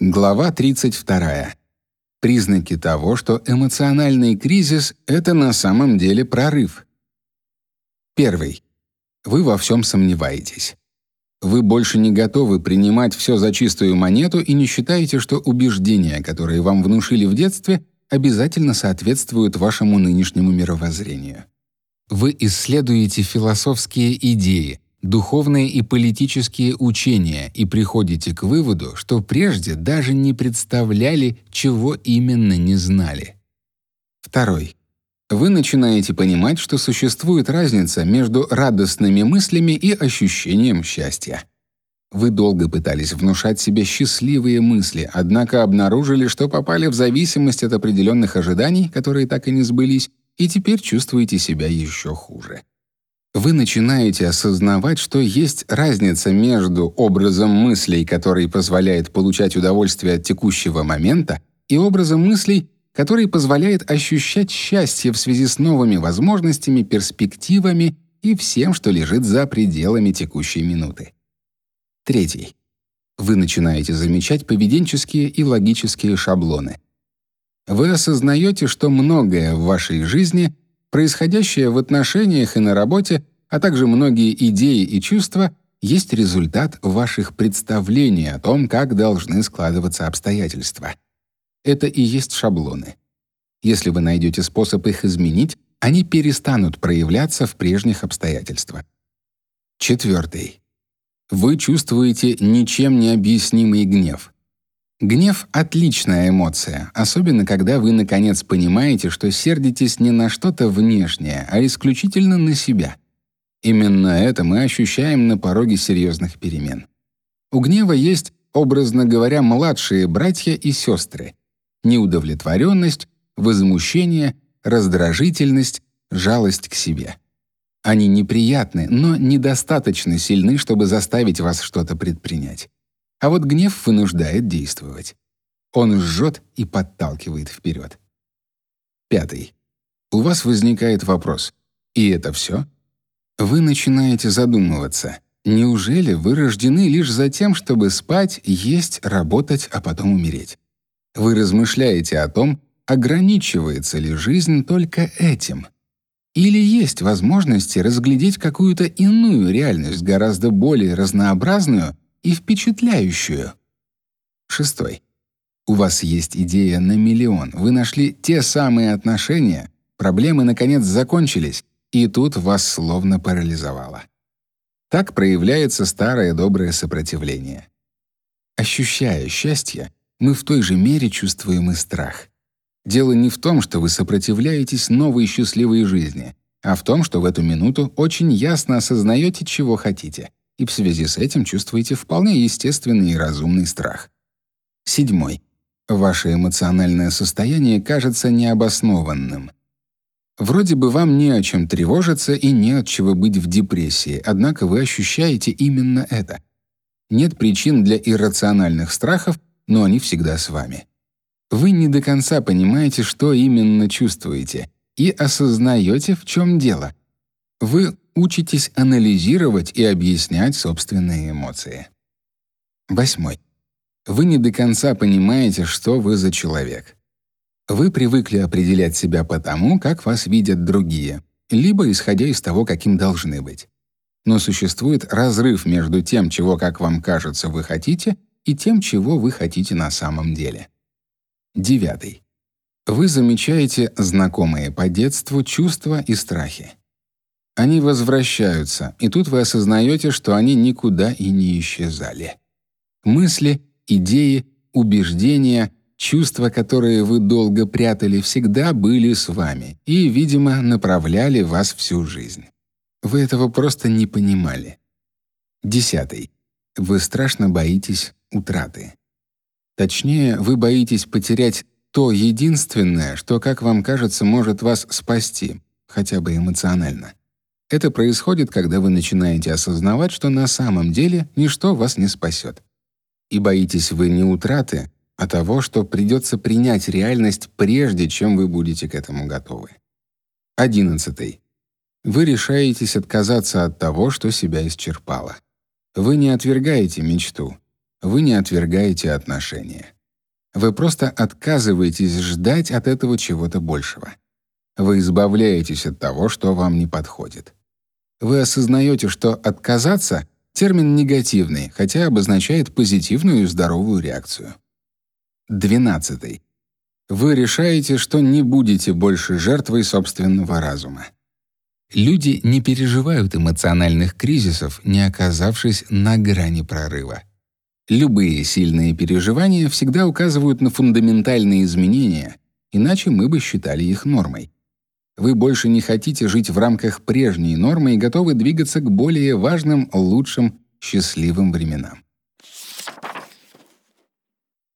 Глава 32. Признаки того, что эмоциональный кризис — это на самом деле прорыв. Первый. Вы во всем сомневаетесь. Вы больше не готовы принимать все за чистую монету и не считаете, что убеждения, которые вам внушили в детстве, обязательно соответствуют вашему нынешнему мировоззрению. Вы исследуете философские идеи, духовные и политические учения и приходите к выводу, что прежде даже не представляли, чего именно не знали. Второй. Вы начинаете понимать, что существует разница между радостными мыслями и ощущением счастья. Вы долго пытались внушать себе счастливые мысли, однако обнаружили, что попали в зависимость от определенных ожиданий, которые так и не сбылись, и теперь чувствуете себя еще хуже вы начинаете осознавать, что есть разница между образом мыслей, который позволяет получать удовольствие от текущего момента, и образом мыслей, который позволяет ощущать счастье в связи с новыми возможностями, перспективами и всем, что лежит за пределами текущей минуты. Третий. Вы начинаете замечать поведенческие и логические шаблоны. Вы осознаете, что многое в вашей жизни — Происходящее в отношениях и на работе, а также многие идеи и чувства есть результат ваших представлений о том, как должны складываться обстоятельства. Это и есть шаблоны. Если вы найдете способ их изменить, они перестанут проявляться в прежних обстоятельствах. Четвертый. Вы чувствуете ничем не объяснимый гнев. Гнев — отличная эмоция, особенно когда вы наконец понимаете, что сердитесь не на что-то внешнее, а исключительно на себя. Именно это мы ощущаем на пороге серьезных перемен. У гнева есть, образно говоря, младшие братья и сестры. Неудовлетворенность, возмущение, раздражительность, жалость к себе. Они неприятны, но недостаточно сильны, чтобы заставить вас что-то предпринять. А вот гнев вынуждает действовать. Он жжет и подталкивает вперед. Пятый. У вас возникает вопрос. И это все? Вы начинаете задумываться. Неужели вы рождены лишь за тем, чтобы спать, есть, работать, а потом умереть? Вы размышляете о том, ограничивается ли жизнь только этим? Или есть возможности разглядеть какую-то иную реальность, гораздо более разнообразную, и впечатляющую. Шестой. У вас есть идея на миллион. Вы нашли те самые отношения, проблемы наконец закончились, и тут вас словно парализовало. Так проявляется старое доброе сопротивление. Ощущая счастье, мы в той же мере чувствуем и страх. Дело не в том, что вы сопротивляетесь новой счастливой жизни, а в том, что в эту минуту очень ясно осознаете, чего хотите и в связи с этим чувствуете вполне естественный и разумный страх. Седьмой. Ваше эмоциональное состояние кажется необоснованным. Вроде бы вам не о чем тревожиться и не от чего быть в депрессии, однако вы ощущаете именно это. Нет причин для иррациональных страхов, но они всегда с вами. Вы не до конца понимаете, что именно чувствуете, и осознаете, в чем дело. Вы учитесь анализировать и объяснять собственные эмоции. Восьмой. Вы не до конца понимаете, что вы за человек. Вы привыкли определять себя по тому, как вас видят другие, либо исходя из того, каким должны быть. Но существует разрыв между тем, чего, как вам кажется, вы хотите, и тем, чего вы хотите на самом деле. Девятый. Вы замечаете знакомые по детству чувства и страхи. Они возвращаются, и тут вы осознаете, что они никуда и не исчезали. Мысли, идеи, убеждения, чувства, которые вы долго прятали, всегда были с вами и, видимо, направляли вас всю жизнь. Вы этого просто не понимали. Десятый. Вы страшно боитесь утраты. Точнее, вы боитесь потерять то единственное, что, как вам кажется, может вас спасти, хотя бы эмоционально. Это происходит, когда вы начинаете осознавать, что на самом деле ничто вас не спасет. И боитесь вы не утраты, а того, что придется принять реальность прежде, чем вы будете к этому готовы. Одиннадцатый. Вы решаетесь отказаться от того, что себя исчерпало. Вы не отвергаете мечту. вы не отвергаете отношения. Вы просто отказываетесь ждать от этого чего-то большего. Вы избавляетесь от того, что вам не подходит. Вы осознаете, что отказаться термин негативный, хотя обозначает позитивную и здоровую реакцию. 12. Вы решаете, что не будете больше жертвой собственного разума. Люди не переживают эмоциональных кризисов, не оказавшись на грани прорыва. Любые сильные переживания всегда указывают на фундаментальные изменения, иначе мы бы считали их нормой. Вы больше не хотите жить в рамках прежней нормы и готовы двигаться к более важным, лучшим, счастливым временам.